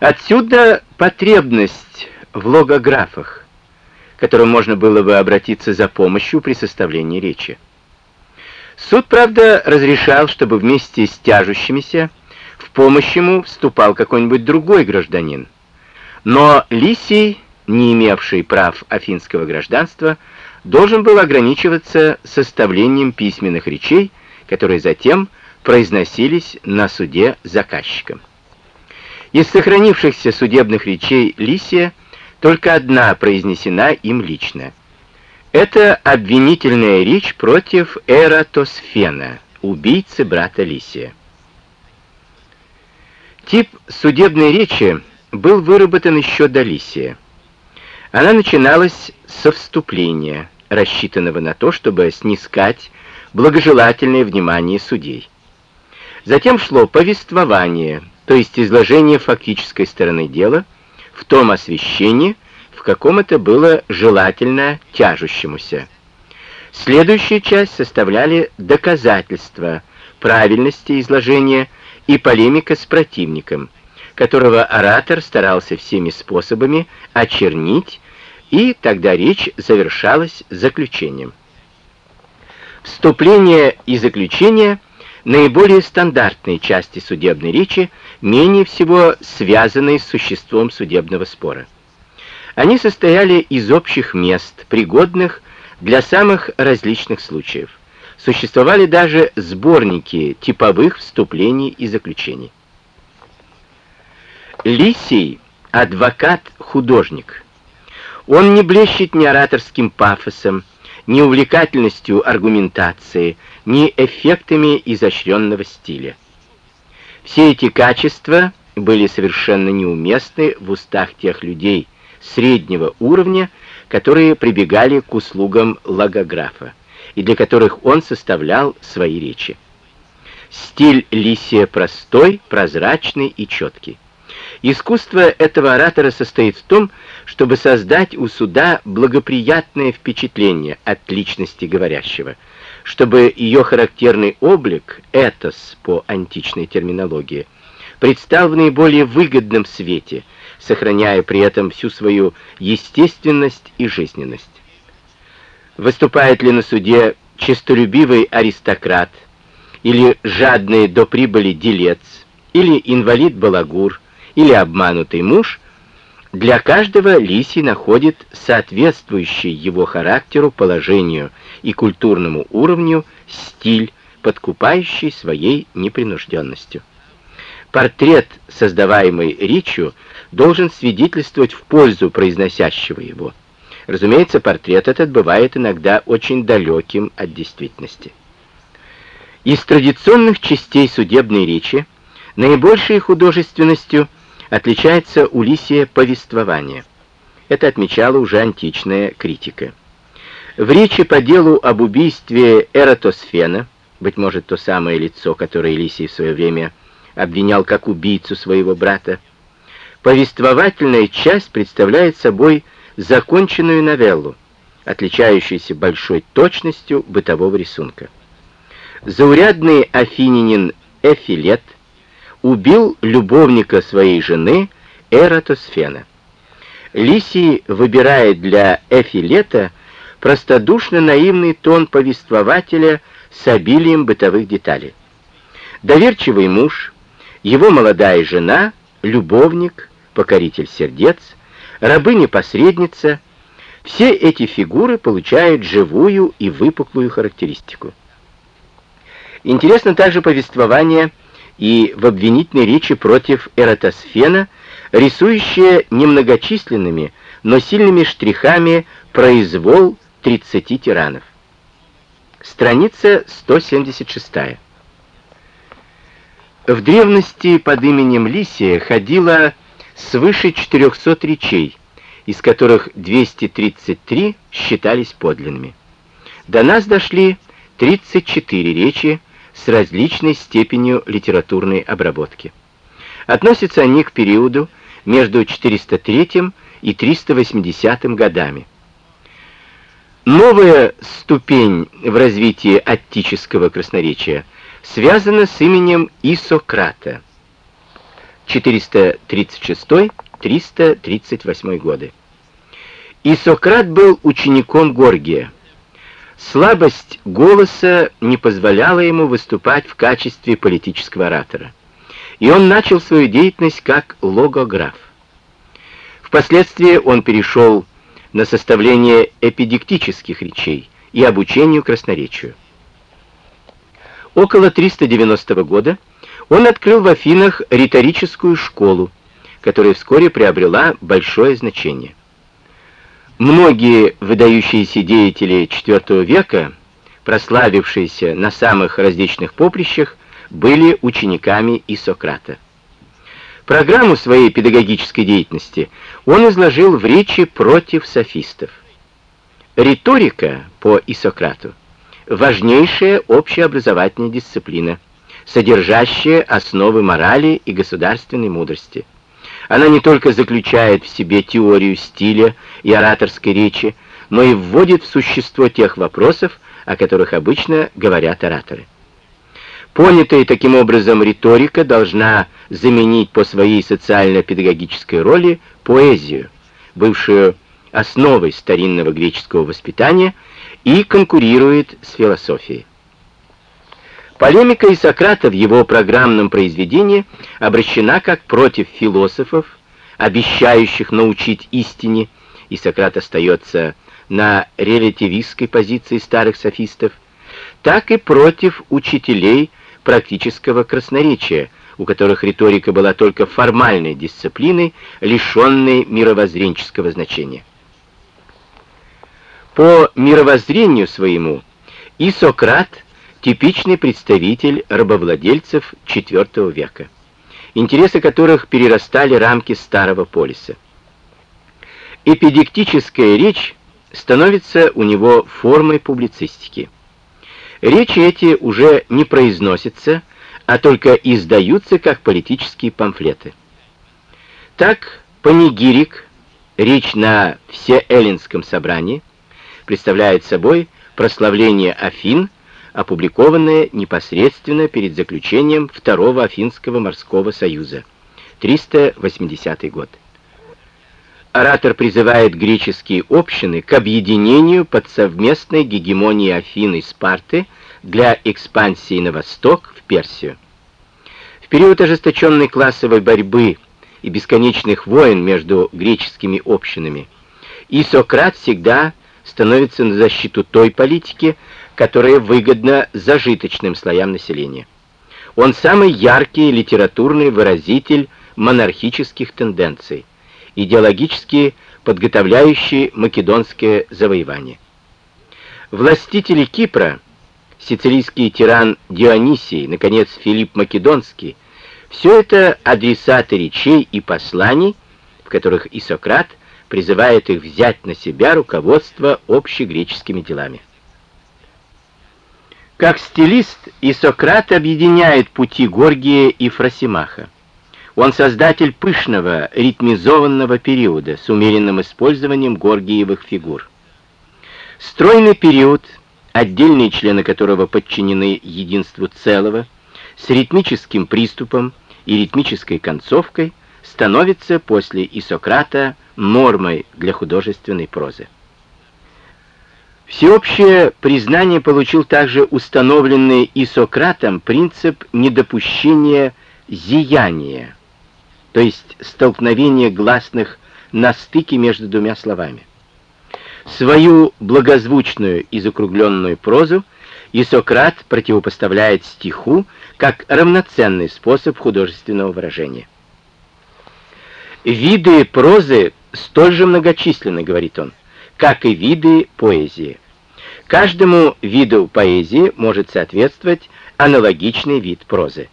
Отсюда потребность в логографах, к которым можно было бы обратиться за помощью при составлении речи. Суд, правда, разрешал, чтобы вместе с тяжущимися в помощь ему вступал какой-нибудь другой гражданин. Но Лисий, не имевший прав афинского гражданства, должен был ограничиваться составлением письменных речей, которые затем произносились на суде заказчиком. Из сохранившихся судебных речей Лисия только одна произнесена им лично. Это обвинительная речь против Эратосфена, убийцы брата Лисия. Тип судебной речи был выработан еще до Лисия. Она начиналась со вступления, рассчитанного на то, чтобы снискать благожелательное внимание судей. Затем шло повествование, то есть изложение фактической стороны дела в том освещении, в каком это было желательно тяжущемуся. Следующая часть составляли доказательства правильности изложения и полемика с противником, которого оратор старался всеми способами очернить, и тогда речь завершалась заключением. Вступление и заключение наиболее стандартные части судебной речи, менее всего связанные с существом судебного спора. Они состояли из общих мест, пригодных для самых различных случаев. Существовали даже сборники типовых вступлений и заключений. Лисий — адвокат-художник. Он не блещет ни ораторским пафосом, ни увлекательностью аргументации, ни эффектами изощренного стиля. Все эти качества были совершенно неуместны в устах тех людей среднего уровня, которые прибегали к услугам логографа, и для которых он составлял свои речи. Стиль Лисия простой, прозрачный и четкий. Искусство этого оратора состоит в том, чтобы создать у суда благоприятное впечатление от личности говорящего – чтобы ее характерный облик, этос по античной терминологии, предстал в наиболее выгодном свете, сохраняя при этом всю свою естественность и жизненность. Выступает ли на суде честолюбивый аристократ, или жадный до прибыли делец, или инвалид-балагур, или обманутый муж, для каждого Лисий находит соответствующий его характеру, положению и культурному уровню стиль, подкупающий своей непринужденностью. Портрет, создаваемый речью, должен свидетельствовать в пользу произносящего его. Разумеется, портрет этот бывает иногда очень далеким от действительности. Из традиционных частей судебной речи наибольшей художественностью отличается Улисия повествование. Это отмечала уже античная критика. В речи по делу об убийстве Эратосфена, быть может, то самое лицо, которое Елисий в свое время обвинял как убийцу своего брата, повествовательная часть представляет собой законченную новеллу, отличающуюся большой точностью бытового рисунка. Заурядный афининин Эфилет убил любовника своей жены Эратосфена. Лисий выбирает для Эфилета простодушно-наивный тон повествователя с обилием бытовых деталей. Доверчивый муж, его молодая жена, любовник, покоритель сердец, рабыня-посредница — все эти фигуры получают живую и выпуклую характеристику. Интересно также повествование и в обвинительной речи против Эратосфена, рисующее немногочисленными, но сильными штрихами произвол 30 тиранов. Страница 176. В древности под именем Лисия ходило свыше 400 речей, из которых 233 считались подлинными. До нас дошли 34 речи с различной степенью литературной обработки. Относятся они к периоду между 403 и 380 годами. Новая ступень в развитии аттического красноречия связана с именем Исократа. 436-338 годы. И Сократ был учеником Горгия. Слабость голоса не позволяла ему выступать в качестве политического оратора. И он начал свою деятельность как логограф. Впоследствии он перешел на составление эпидектических речей и обучению красноречию. Около 390 года он открыл в Афинах риторическую школу, которая вскоре приобрела большое значение. Многие выдающиеся деятели IV века, прославившиеся на самых различных поприщах, были учениками Исократа. Программу своей педагогической деятельности он изложил в речи против софистов. Риторика по Исократу важнейшая общеобразовательная дисциплина, содержащая основы морали и государственной мудрости. Она не только заключает в себе теорию стиля и ораторской речи, но и вводит в существо тех вопросов, о которых обычно говорят ораторы. Понятая таким образом риторика должна заменить по своей социально-педагогической роли поэзию, бывшую основой старинного греческого воспитания, и конкурирует с философией. Полемика Исократа в его программном произведении обращена как против философов, обещающих научить истине, и Сократ остается на релятивистской позиции старых софистов, так и против учителей практического красноречия, у которых риторика была только формальной дисциплиной, лишенной мировоззренческого значения. По мировоззрению своему и Сократ – типичный представитель рабовладельцев IV века, интересы которых перерастали рамки старого полиса. Эпидектическая речь становится у него формой публицистики. Речи эти уже не произносятся, а только издаются как политические памфлеты. Так, панигирик, речь на всеэллинском собрании, представляет собой прославление Афин опубликованное непосредственно перед заключением Второго Афинского морского союза, 380 год. Оратор призывает греческие общины к объединению под совместной гегемонией Афин и Спарты для экспансии на восток, в Персию. В период ожесточенной классовой борьбы и бесконечных войн между греческими общинами и Сократ всегда становится на защиту той политики, которая выгодна зажиточным слоям населения. Он самый яркий литературный выразитель монархических тенденций, идеологически подготовляющий македонское завоевание. Властители Кипра, сицилийский тиран Дионисий, наконец Филипп Македонский, все это адресаты речей и посланий, в которых и Сократ призывает их взять на себя руководство общегреческими делами. Как стилист, Исократ объединяет пути Горгия и Фросимаха. Он создатель пышного, ритмизованного периода с умеренным использованием горгиевых фигур. Стройный период, отдельные члены которого подчинены единству целого, с ритмическим приступом и ритмической концовкой, становится после Исократа нормой для художественной прозы. Всеобщее признание получил также установленный и Сократом принцип недопущения зияния, то есть столкновения гласных на стыке между двумя словами. Свою благозвучную и закругленную прозу Исократ противопоставляет стиху как равноценный способ художественного выражения. «Виды прозы столь же многочисленны, — говорит он, как и виды поэзии. Каждому виду поэзии может соответствовать аналогичный вид прозы.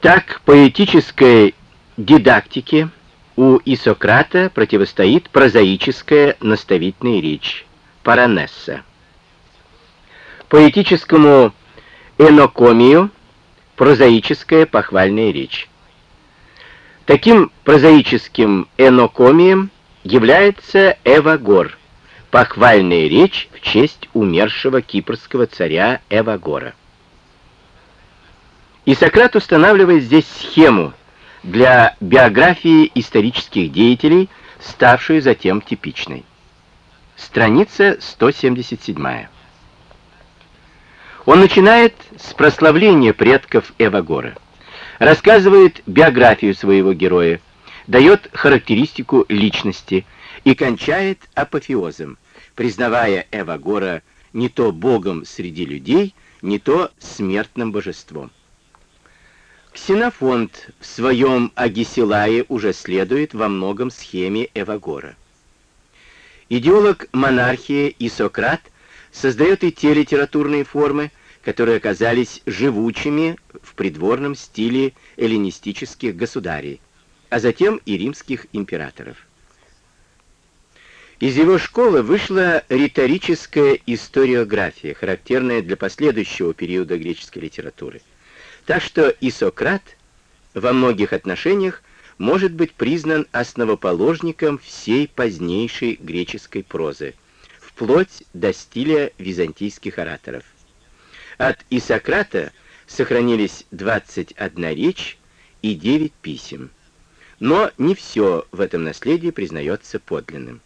Так, поэтической дидактике у Исократа противостоит прозаическая наставительная речь, паранесса. Поэтическому энокомию прозаическая похвальная речь. Таким прозаическим энокомием является Эвагор, похвальная речь в честь умершего кипрского царя Эвагора. И Сократ устанавливает здесь схему, для биографии исторических деятелей, ставшую затем типичной. Страница 177. Он начинает с прославления предков Эвагора, рассказывает биографию своего героя, дает характеристику личности и кончает апофеозом, признавая Эвагора не то богом среди людей, не то смертным божеством. Ксенофонт в своем Агисилае уже следует во многом схеме Эвагора. Идеолог монархии и Сократ создает и те литературные формы, которые оказались живучими в придворном стиле эллинистических государей, а затем и римских императоров. Из его школы вышла риторическая историография, характерная для последующего периода греческой литературы. Так что и Сократ во многих отношениях может быть признан основоположником всей позднейшей греческой прозы, вплоть до стиля византийских ораторов. От Исократа сохранились 21 речь и 9 писем. Но не все в этом наследии признается подлинным.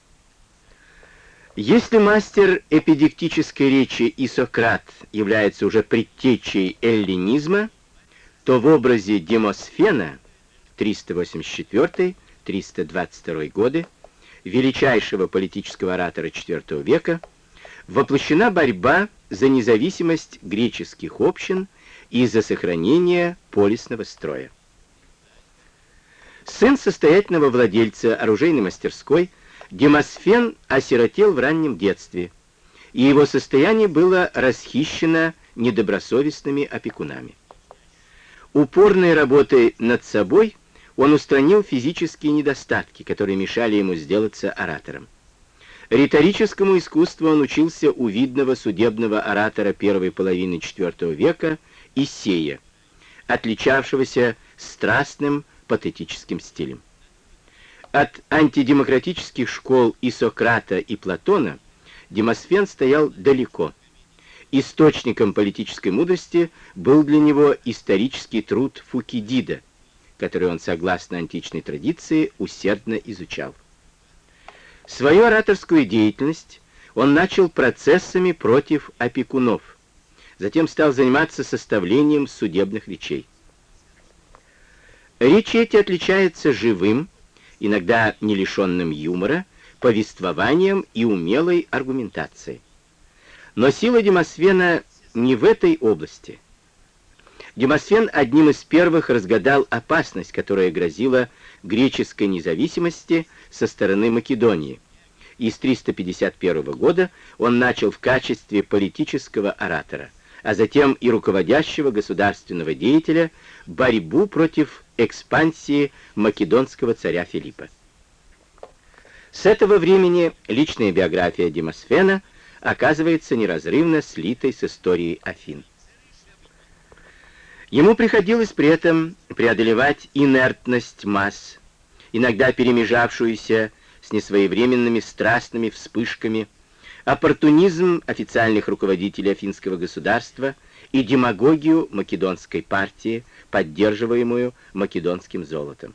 Если мастер эпидектической речи Исократ является уже предтечей эллинизма, то в образе Демосфена 384-322 годы, величайшего политического оратора IV века, воплощена борьба за независимость греческих общин и за сохранение полисного строя. Сын состоятельного владельца оружейной мастерской – Демосфен осиротел в раннем детстве, и его состояние было расхищено недобросовестными опекунами. Упорной работой над собой он устранил физические недостатки, которые мешали ему сделаться оратором. Риторическому искусству он учился у видного судебного оратора первой половины IV века Исея, отличавшегося страстным патетическим стилем. От антидемократических школ и Сократа, и Платона Демосфен стоял далеко. Источником политической мудрости был для него исторический труд Фукидида, который он, согласно античной традиции, усердно изучал. Свою ораторскую деятельность он начал процессами против опекунов, затем стал заниматься составлением судебных речей. Речи эти отличаются живым, иногда не лишенным юмора, повествованием и умелой аргументацией. Но сила Демосфена не в этой области. Демосфен одним из первых разгадал опасность, которая грозила греческой независимости со стороны Македонии. И с 351 года он начал в качестве политического оратора, а затем и руководящего государственного деятеля борьбу против экспансии македонского царя Филиппа. С этого времени личная биография Демосфена оказывается неразрывно слитой с историей Афин. Ему приходилось при этом преодолевать инертность масс, иногда перемежавшуюся с несвоевременными страстными вспышками, оппортунизм официальных руководителей афинского государства и демагогию македонской партии, поддерживаемую македонским золотом.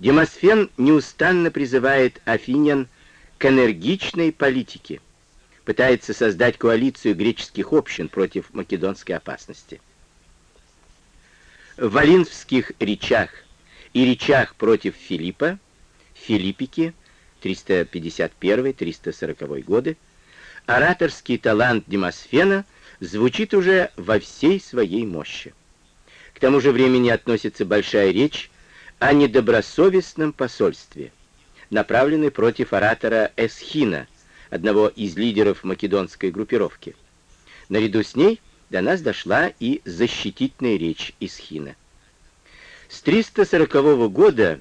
Демосфен неустанно призывает афинян к энергичной политике, пытается создать коалицию греческих общин против македонской опасности. В Валинских речах и речах против Филиппа, Филиппики, 351-340 годы, ораторский талант Демосфена звучит уже во всей своей мощи. К тому же времени относится большая речь о недобросовестном посольстве, направленной против оратора Эсхина, одного из лидеров македонской группировки. Наряду с ней до нас дошла и защитительная речь Эсхина. С 340 года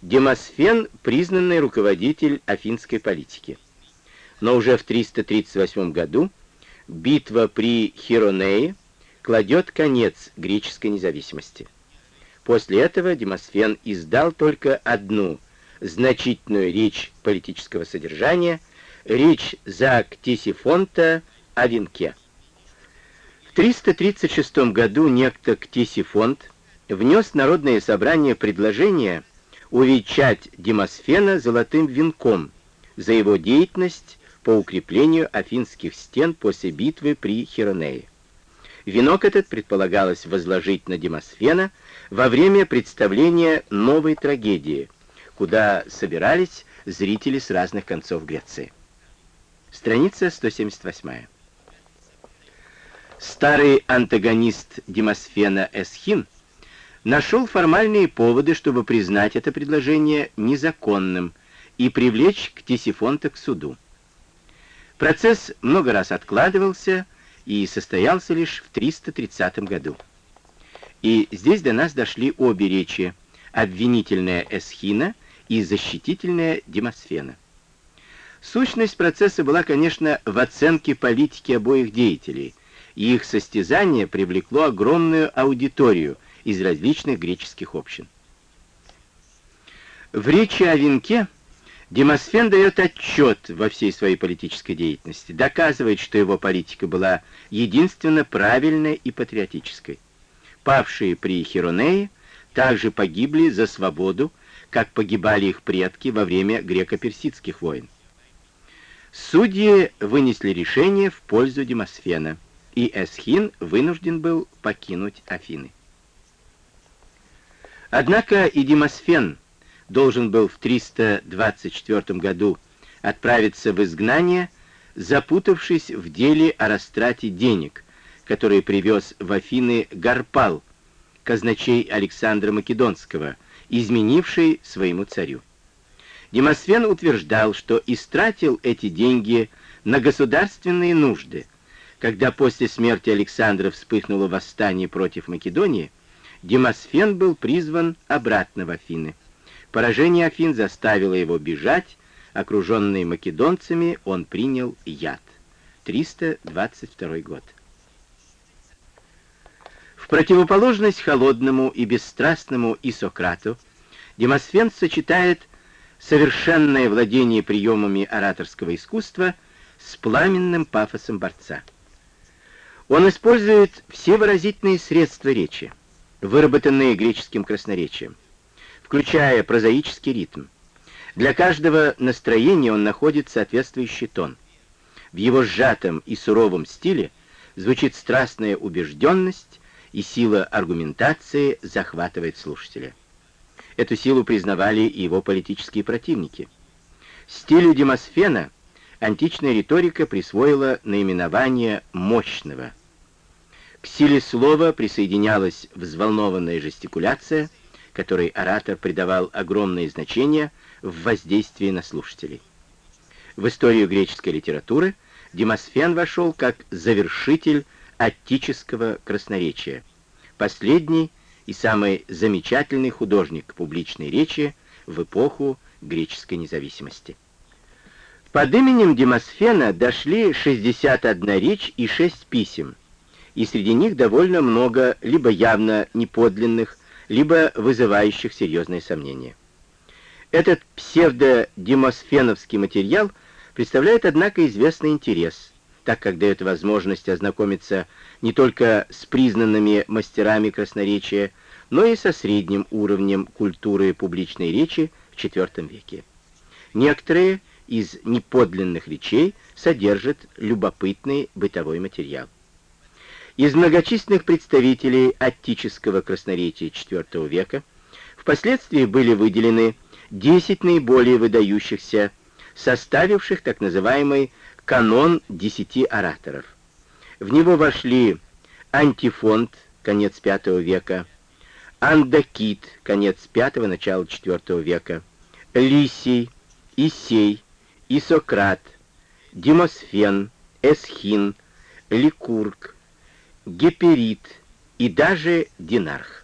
Демосфен — признанный руководитель афинской политики. Но уже в 338 году битва при Хиронее кладет конец греческой независимости. После этого Демосфен издал только одну значительную речь политического содержания, речь за Ктисифонта о венке. В 336 году некто Ктисифонт внес Народное собрание предложение увенчать Демосфена золотым венком за его деятельность по укреплению афинских стен после битвы при Хиронее. Венок этот предполагалось возложить на Демосфена во время представления новой трагедии, куда собирались зрители с разных концов Греции. Страница 178. Старый антагонист Демосфена Эсхин нашел формальные поводы, чтобы признать это предложение незаконным и привлечь Ктисифонта к суду. Процесс много раз откладывался и состоялся лишь в 330 году. И здесь до нас дошли обе речи, обвинительная Эсхина и защитительная Демосфена. Сущность процесса была, конечно, в оценке политики обоих деятелей, и их состязание привлекло огромную аудиторию из различных греческих общин. В речи о венке Демосфен дает отчет во всей своей политической деятельности, доказывает, что его политика была единственно правильной и патриотической. Павшие при Хиронее также погибли за свободу, как погибали их предки во время греко-персидских войн. Судьи вынесли решение в пользу Демосфена, и Эсхин вынужден был покинуть Афины. Однако и Демосфен должен был в 324 году отправиться в изгнание, запутавшись в деле о растрате денег, который привез в Афины Гарпал, казначей Александра Македонского, изменивший своему царю. Демосфен утверждал, что истратил эти деньги на государственные нужды. Когда после смерти Александра вспыхнуло восстание против Македонии, Демосфен был призван обратно в Афины. Поражение Афин заставило его бежать, окруженный македонцами, он принял яд. 322 год. В противоположность холодному и бесстрастному Исократу, Демосфен сочетает совершенное владение приемами ораторского искусства с пламенным пафосом борца. Он использует все выразительные средства речи, выработанные греческим красноречием, включая прозаический ритм. Для каждого настроения он находит соответствующий тон. В его сжатом и суровом стиле звучит страстная убежденность, и сила аргументации захватывает слушателя. Эту силу признавали и его политические противники. Стилю Демосфена античная риторика присвоила наименование «мощного». К силе слова присоединялась взволнованная жестикуляция, которой оратор придавал огромное значение в воздействии на слушателей. В историю греческой литературы Демосфен вошел как завершитель аттического красноречия, последний и самый замечательный художник публичной речи в эпоху греческой независимости. Под именем Демосфена дошли 61 речь и 6 писем, и среди них довольно много либо явно неподлинных, либо вызывающих серьезные сомнения. Этот псевдо-демосфеновский материал представляет, однако, известный интерес, так как дает возможность ознакомиться не только с признанными мастерами красноречия, но и со средним уровнем культуры публичной речи в IV веке. Некоторые из неподлинных речей содержат любопытный бытовой материал. Из многочисленных представителей аттического красноречия IV века впоследствии были выделены 10 наиболее выдающихся, составивших так называемый канон десяти ораторов. В него вошли Антифонт, конец V века, Андакит, конец V, начало IV века, Лисий, Исей, Исократ, Демосфен, Эсхин, Ликург, Геперид и даже Динарх.